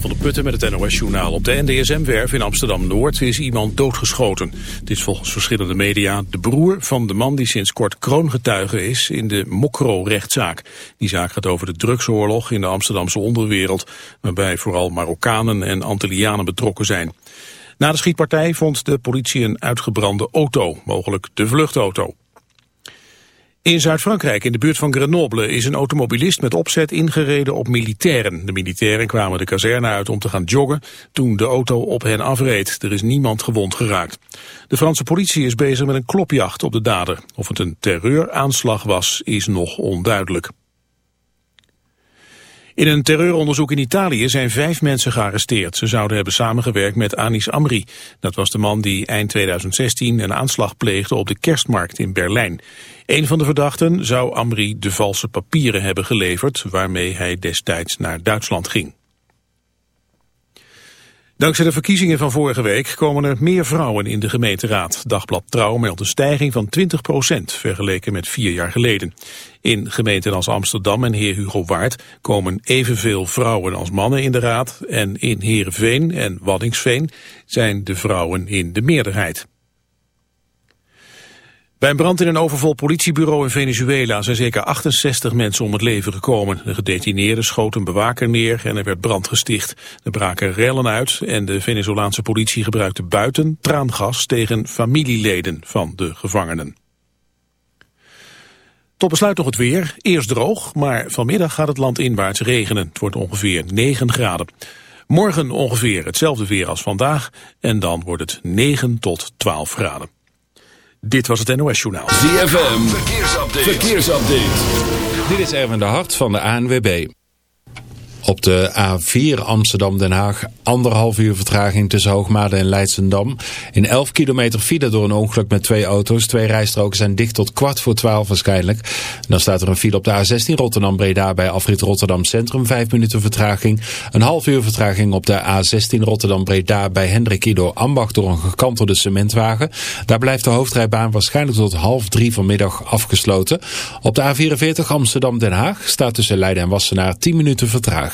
Van der Putten met het NOS-journaal. Op de NDSM-werf in Amsterdam-Noord is iemand doodgeschoten. Het is volgens verschillende media de broer van de man die sinds kort kroongetuige is in de Mokro-rechtszaak. Die zaak gaat over de drugsoorlog in de Amsterdamse onderwereld, waarbij vooral Marokkanen en Antillianen betrokken zijn. Na de schietpartij vond de politie een uitgebrande auto, mogelijk de vluchtauto. In Zuid-Frankrijk, in de buurt van Grenoble, is een automobilist met opzet ingereden op militairen. De militairen kwamen de kazerne uit om te gaan joggen toen de auto op hen afreed. Er is niemand gewond geraakt. De Franse politie is bezig met een klopjacht op de dader. Of het een terreuraanslag was, is nog onduidelijk. In een terreuronderzoek in Italië zijn vijf mensen gearresteerd. Ze zouden hebben samengewerkt met Anis Amri. Dat was de man die eind 2016 een aanslag pleegde op de kerstmarkt in Berlijn. Een van de verdachten zou Amri de valse papieren hebben geleverd... waarmee hij destijds naar Duitsland ging. Dankzij de verkiezingen van vorige week komen er meer vrouwen in de gemeenteraad. Dagblad Trouw meldt een stijging van 20% vergeleken met vier jaar geleden. In gemeenten als Amsterdam en Heer Hugo Waard komen evenveel vrouwen als mannen in de raad. En in Heerenveen en Waddingsveen zijn de vrouwen in de meerderheid. Bij een brand in een overvol politiebureau in Venezuela zijn zeker 68 mensen om het leven gekomen. De gedetineerde schoot een bewaker neer en er werd brand gesticht. Er braken rellen uit en de Venezolaanse politie gebruikte buiten traangas tegen familieleden van de gevangenen. Tot besluit nog het weer. Eerst droog, maar vanmiddag gaat het land inwaarts regenen. Het wordt ongeveer 9 graden. Morgen ongeveer hetzelfde weer als vandaag en dan wordt het 9 tot 12 graden. Dit was het NOS Journaal. ZFM, verkeersupdate. verkeersupdate. Dit is Erwin de Hart van de ANWB. Op de A4 Amsterdam-Den Haag anderhalf uur vertraging tussen Hoogmade en Leidsendam. In 11 kilometer file door een ongeluk met twee auto's. Twee rijstroken zijn dicht tot kwart voor twaalf waarschijnlijk. dan staat er een file op de A16 Rotterdam-Breda bij afrit Rotterdam Centrum. Vijf minuten vertraging. Een half uur vertraging op de A16 Rotterdam-Breda bij Hendrik Ido Ambach door een gekantelde cementwagen. Daar blijft de hoofdrijbaan waarschijnlijk tot half drie vanmiddag afgesloten. Op de A44 Amsterdam-Den Haag staat tussen Leiden en Wassenaar 10 minuten vertraging.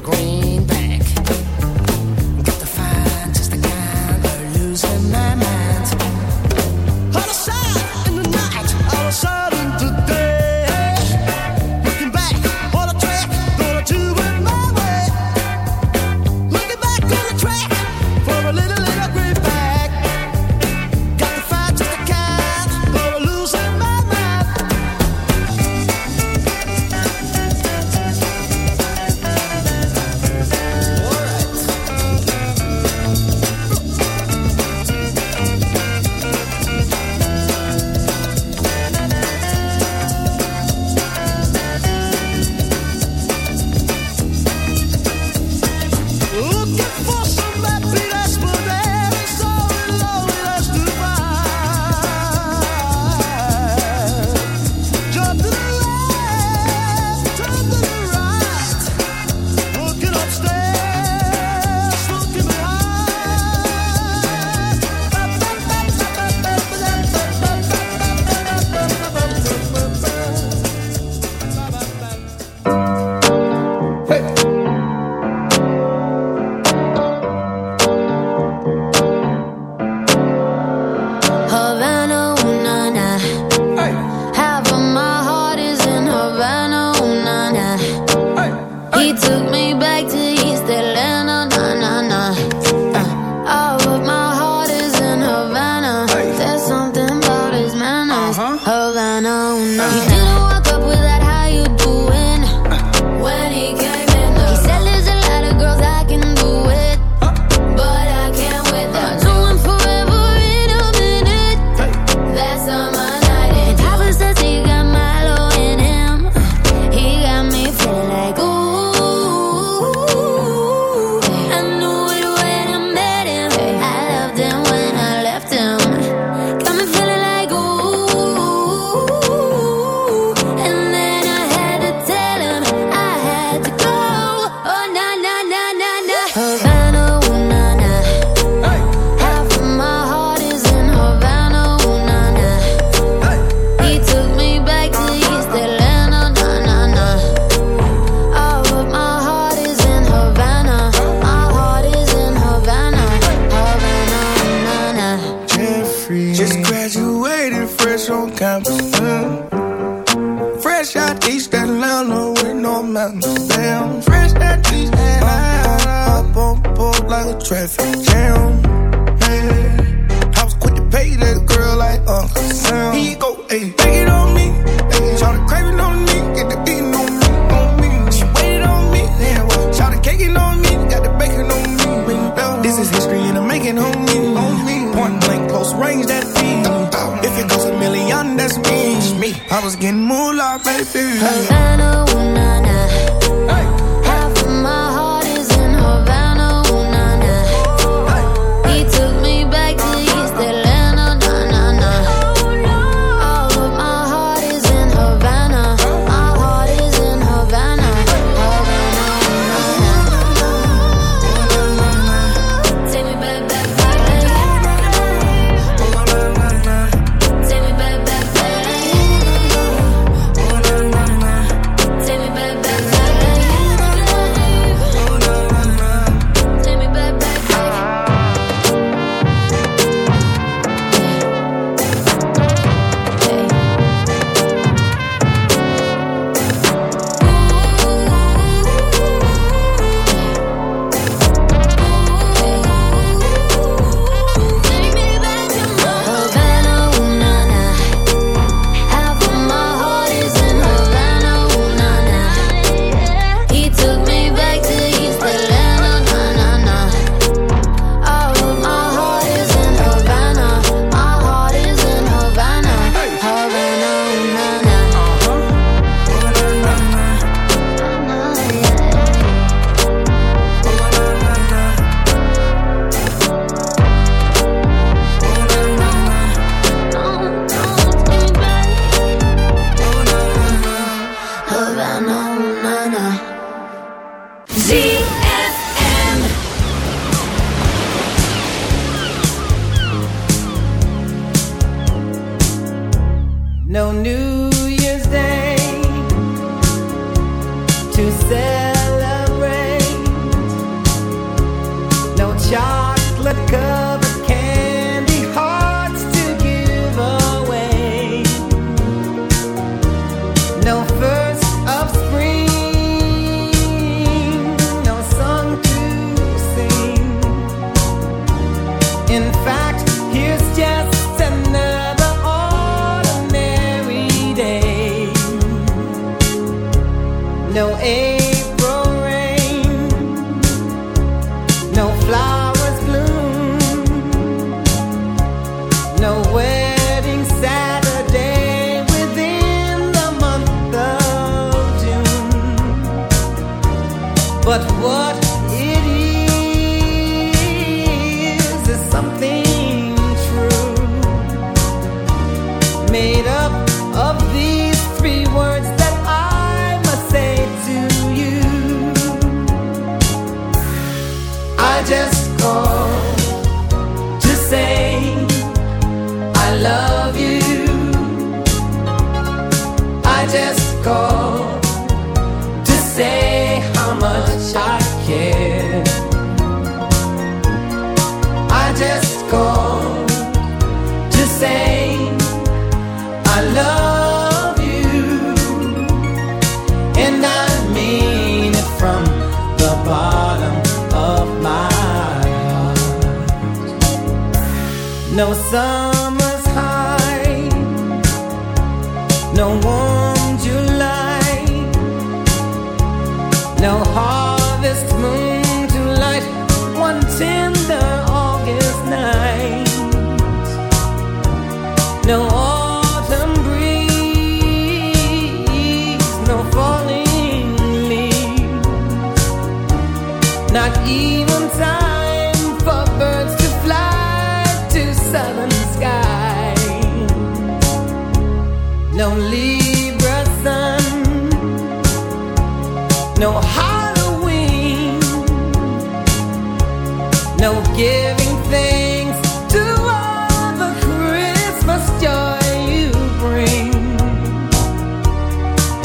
green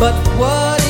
But what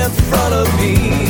in front of me.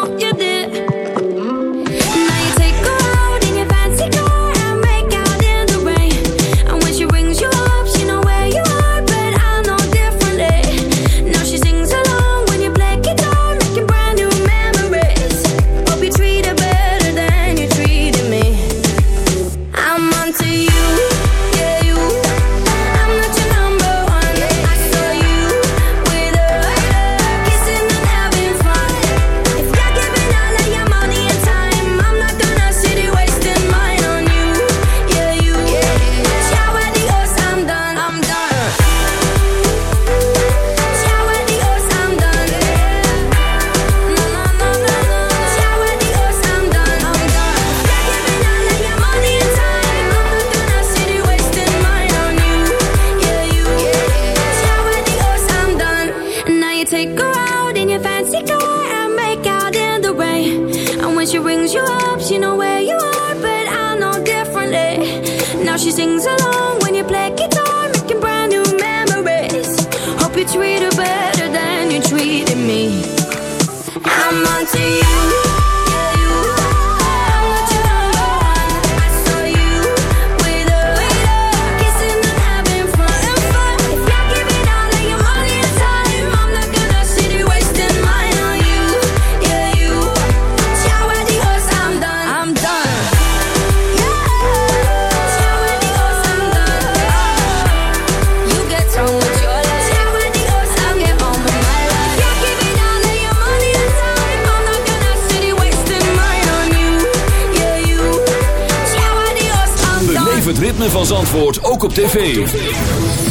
het ritme van Zandvoort ook op tv.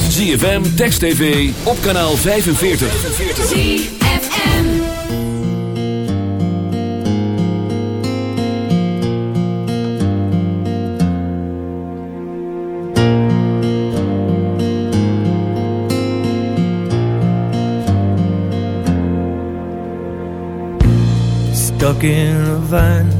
ZFM, Text TV, op kanaal 45. ZFM Stuck in a van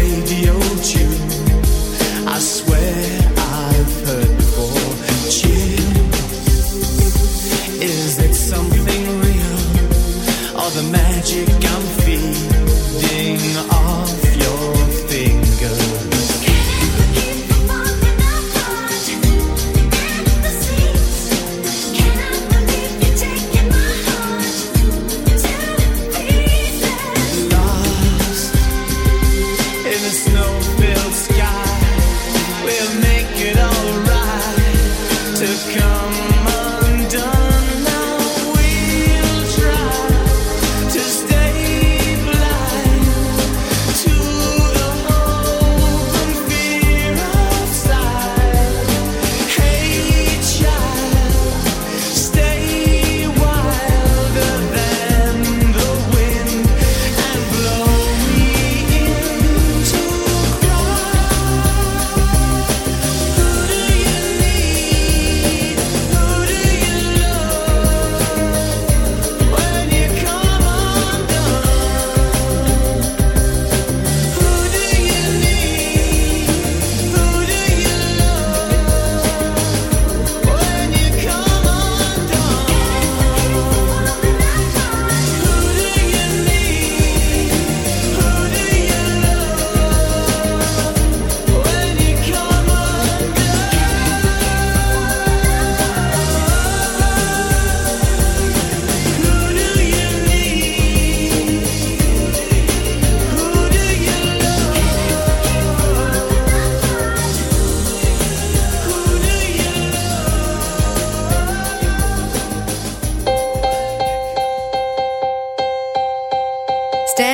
radio tune. I swear.